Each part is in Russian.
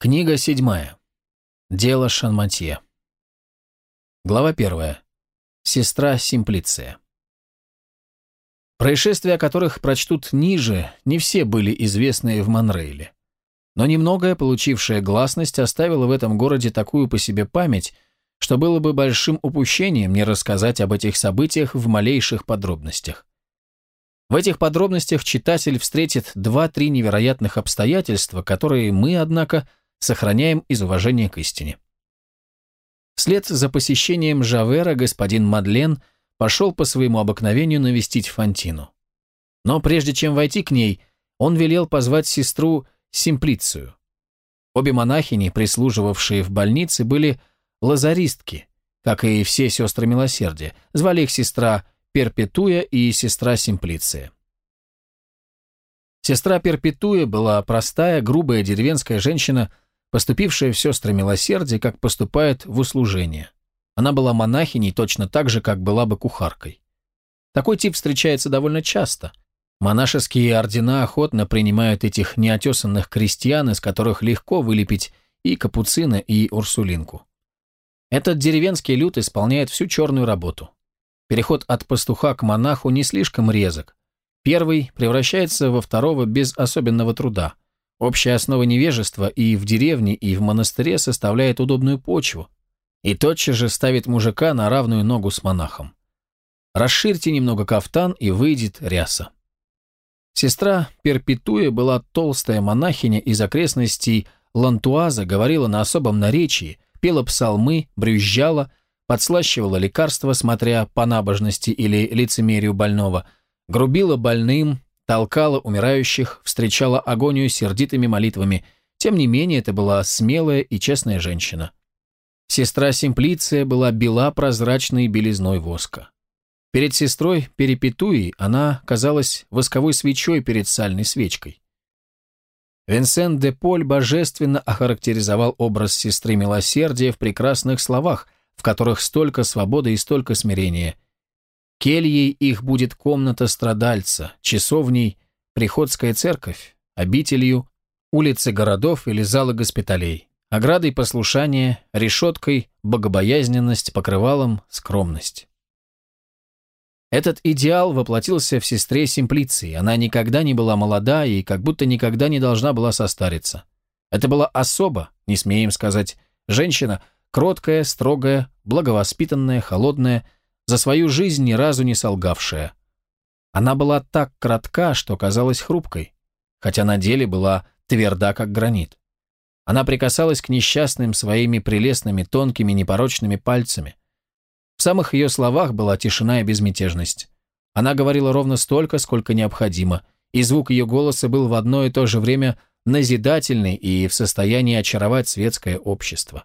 Книга седьмая. Дело Шанматье. Глава первая. Сестра Симплиция. Происшествия, о которых прочтут ниже, не все были известны в Монрейле. Но немногое, получившее гласность, оставило в этом городе такую по себе память, что было бы большим упущением не рассказать об этих событиях в малейших подробностях. В этих подробностях читатель встретит два-три невероятных обстоятельства, которые мы, однако, сохраняем из уважения к истине. Вслед за посещением Жавера господин Мадлен пошел по своему обыкновению навестить Фантину. Но прежде чем войти к ней, он велел позвать сестру Симплицию. Обе монахини, прислуживавшие в больнице, были лазаристки, как и все сестры милосердия. Звали их сестра Перпетуя и сестра Симплиция. Сестра Перпетуя была простая, грубая деревенская женщина, поступившая в сестры милосердия, как поступает в услужение. Она была монахиней точно так же, как была бы кухаркой. Такой тип встречается довольно часто. Монашеские ордена охотно принимают этих неотесанных крестьян, из которых легко вылепить и капуцина, и урсулинку. Этот деревенский люд исполняет всю черную работу. Переход от пастуха к монаху не слишком резок. Первый превращается во второго без особенного труда – Общая основа невежества и в деревне, и в монастыре составляет удобную почву, и тотчас же ставит мужика на равную ногу с монахом. Расширьте немного кафтан, и выйдет ряса. Сестра Перпетуя была толстая монахиня из окрестностей Лантуаза, говорила на особом наречии, пела псалмы, брюзжала, подслащивала лекарства, смотря по набожности или лицемерию больного, грубила больным, толкала умирающих, встречала агонию сердитыми молитвами. Тем не менее, это была смелая и честная женщина. Сестра Симплиция была бела прозрачной белизной воска. Перед сестрой Перепетуей она казалась восковой свечой перед сальной свечкой. Винсент де Поль божественно охарактеризовал образ сестры милосердия в прекрасных словах, в которых столько свободы и столько смирения – Кельей их будет комната страдальца, часовней – приходская церковь, обителью – улицы городов или залы госпиталей, оградой послушания, решеткой – богобоязненность, покрывалом – скромность. Этот идеал воплотился в сестре Симплиции. Она никогда не была молода и как будто никогда не должна была состариться. Это была особа, не смеем сказать, женщина, кроткая, строгая, благовоспитанная, холодная – за свою жизнь ни разу не солгавшая. Она была так кратка, что казалась хрупкой, хотя на деле была тверда, как гранит. Она прикасалась к несчастным своими прелестными, тонкими, непорочными пальцами. В самых ее словах была тишина и безмятежность. Она говорила ровно столько, сколько необходимо, и звук ее голоса был в одно и то же время назидательный и в состоянии очаровать светское общество.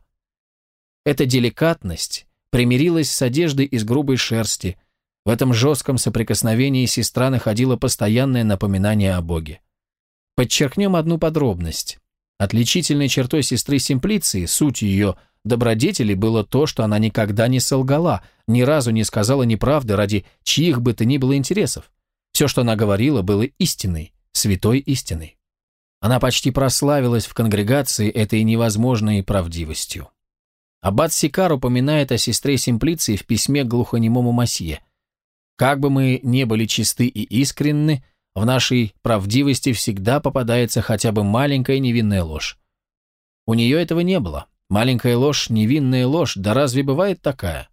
Эта деликатность, примирилась с одеждой из грубой шерсти. В этом жестком соприкосновении сестра находила постоянное напоминание о Боге. Подчеркнем одну подробность. Отличительной чертой сестры Симплиции, суть ее добродетели было то, что она никогда не солгала, ни разу не сказала неправды ради чьих бы то ни было интересов. Все, что она говорила, было истиной, святой истиной. Она почти прославилась в конгрегации этой невозможной правдивостью. Аббат Сикар упоминает о сестре Симплиции в письме к глухонемому Масье. «Как бы мы не были чисты и искренны, в нашей правдивости всегда попадается хотя бы маленькая невинная ложь. У нее этого не было. Маленькая ложь, невинная ложь, да разве бывает такая?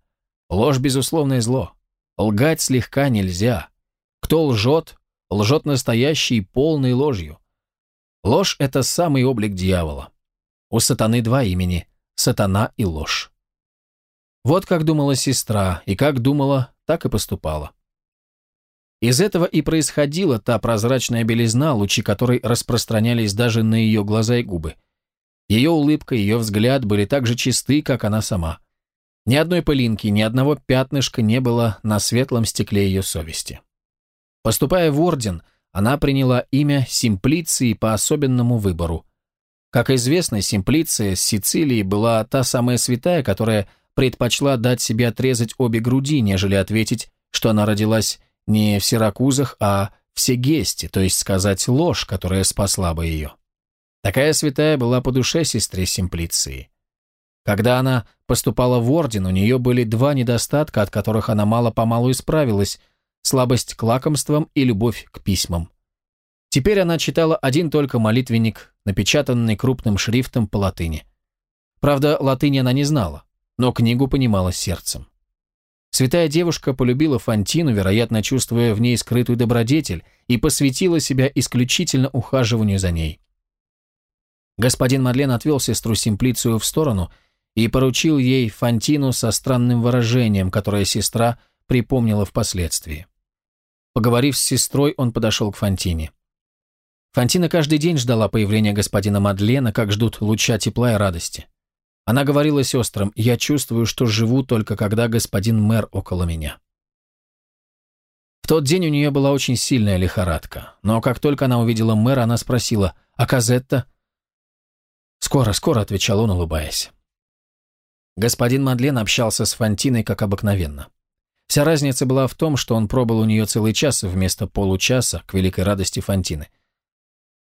Ложь – безусловное зло. Лгать слегка нельзя. Кто лжет, лжет настоящей полной ложью. Ложь – это самый облик дьявола. У сатаны два имени сатана и ложь. Вот как думала сестра, и как думала, так и поступала. Из этого и происходила та прозрачная белизна, лучи которой распространялись даже на ее глаза и губы. Ее улыбка, ее взгляд были так же чисты, как она сама. Ни одной пылинки, ни одного пятнышка не было на светлом стекле ее совести. Поступая в орден, она приняла имя Симплиции по особенному выбору. Как известно, Симплиция с Сицилии была та самая святая, которая предпочла дать себе отрезать обе груди, нежели ответить, что она родилась не в Сиракузах, а в Сегесте, то есть сказать ложь, которая спасла бы ее. Такая святая была по душе сестре Симплиции. Когда она поступала в орден, у нее были два недостатка, от которых она мало-помалу исправилась – слабость к лакомствам и любовь к письмам. Теперь она читала один только молитвенник, напечатанный крупным шрифтом по латыни. Правда, латыни она не знала, но книгу понимала сердцем. Святая девушка полюбила Фантину, вероятно, чувствуя в ней скрытую добродетель, и посвятила себя исключительно ухаживанию за ней. Господин Мадлен отвел сестру Симплицию в сторону и поручил ей Фантину со странным выражением, которое сестра припомнила впоследствии. Поговорив с сестрой, он подошел к Фантине. Фантина каждый день ждала появления господина Мадлена, как ждут луча тепла и радости. Она говорила сестрам, «Я чувствую, что живу только когда господин мэр около меня». В тот день у нее была очень сильная лихорадка, но как только она увидела мэра, она спросила, «А Казетта?» «Скоро, скоро», — отвечал он, улыбаясь. Господин Мадлен общался с Фантиной, как обыкновенно. Вся разница была в том, что он пробыл у нее целый час вместо получаса, к великой радости Фантины.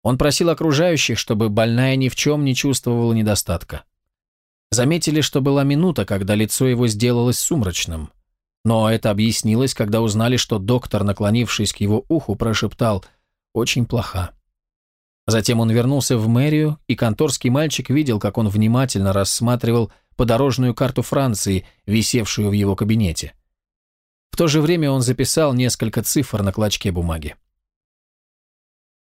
Он просил окружающих, чтобы больная ни в чем не чувствовала недостатка. Заметили, что была минута, когда лицо его сделалось сумрачным. Но это объяснилось, когда узнали, что доктор, наклонившись к его уху, прошептал «очень плохо». Затем он вернулся в мэрию, и конторский мальчик видел, как он внимательно рассматривал подорожную карту Франции, висевшую в его кабинете. В то же время он записал несколько цифр на клочке бумаги.